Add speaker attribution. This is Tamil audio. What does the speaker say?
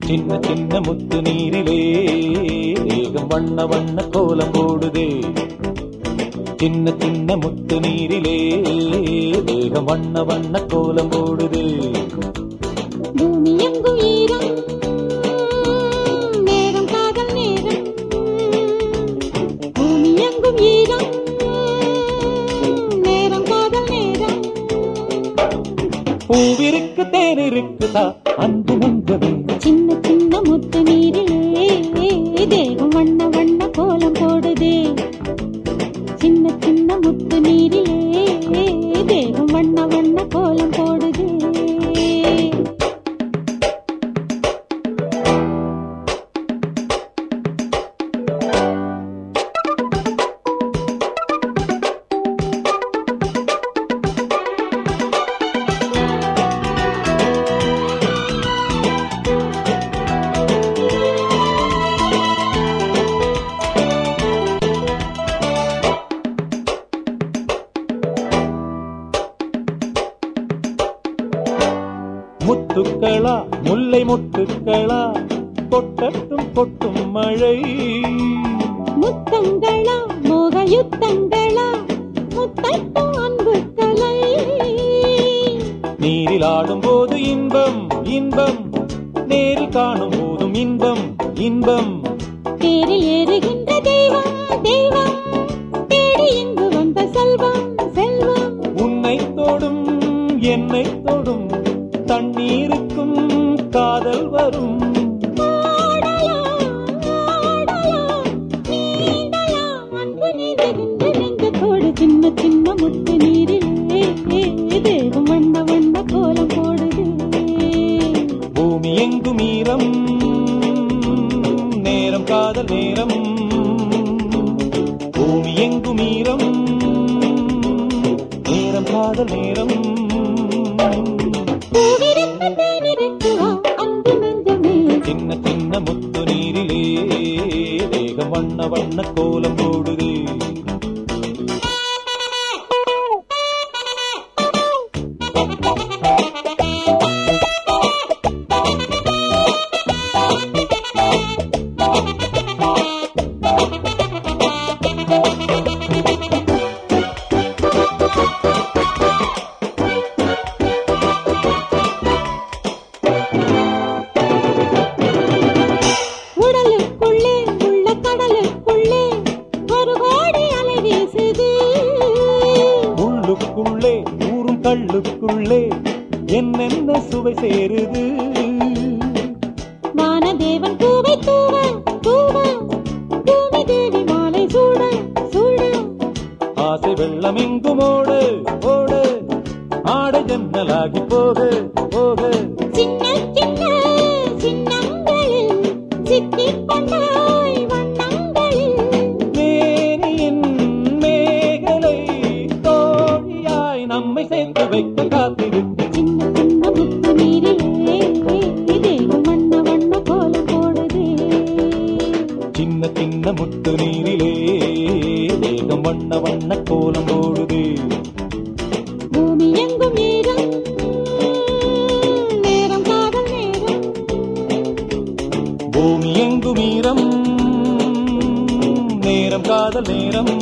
Speaker 1: சின்ன சின்ன முத்து நீரிலே வேகம் வண்ண வண்ண கோலம் போடுதே. சின்ன சின்ன முத்து நீரிலே வேகம் வண்ண வண்ண கோலம் போடுதே.
Speaker 2: பூமி எங்கும் ஈரம் நேரம் காதல் நேரம் பூமி எங்கும் ஈரம் நேரம் காதல் நேரம்
Speaker 1: பூவிருக்கு இருக்குதா? அன்பு நெஞ்சமே.
Speaker 2: சின்ன சின்ன முத்து நீரிலே தேகம் கோலம் போடுதே.
Speaker 1: முத்துக்களா முல்லை முத்துக்களா கொட்டட்டும் கொட்டும் மழை.
Speaker 2: முத்தங்களா மோக யுத்தங்களா முத்தட்டும் அன்பு கலை
Speaker 1: நீரில் ஆடும் போது இன்பம் இன்பம். நேரில் காணும் போதும் இன்பம் இன்பம்.
Speaker 2: தேரில் ஏறுகின்ற தெய்வம் தெய்வம்
Speaker 1: தண்ணீருக்கும் காதல் வரும்.
Speaker 2: ஆடலாம், சின்ன சின்ன முட்டு நீரிலே தேவம் வண்ண வண்ண கோலம் போடுது
Speaker 1: பூமி எங்கும் ஈரம் நேரம் காதல் நேரம். பூமி எங்கும் ஈரம் நேரம் காதல் நேரம். சின்ன சின்ன முத்து நீரிலே வேகம் வண்ண வண்ண கோலம் போடுதே.
Speaker 2: உடலுக்குள்ளே
Speaker 1: கள்ளுக்குள்ளே என்னென்ன சுவை சேருது?
Speaker 2: வானதேவன் பூவை தூவ தூவ பூமி தேவி மாலை சூட சூட.
Speaker 1: ஆசை வெள்ளம் எங்கும் ஓடு ஓடு. ஆடை ஜன்னலாகி போக போக.
Speaker 2: சின்ன முத்து நீரிலே
Speaker 1: வேகம் வண்ண வண்ண கோலம் போடுது.
Speaker 2: பூமி எங்கும் ஈரம் நேரம் காதல் நேரம்.
Speaker 1: பூமி எங்கும் ஈரம் நேரம் காதல் நேரம்.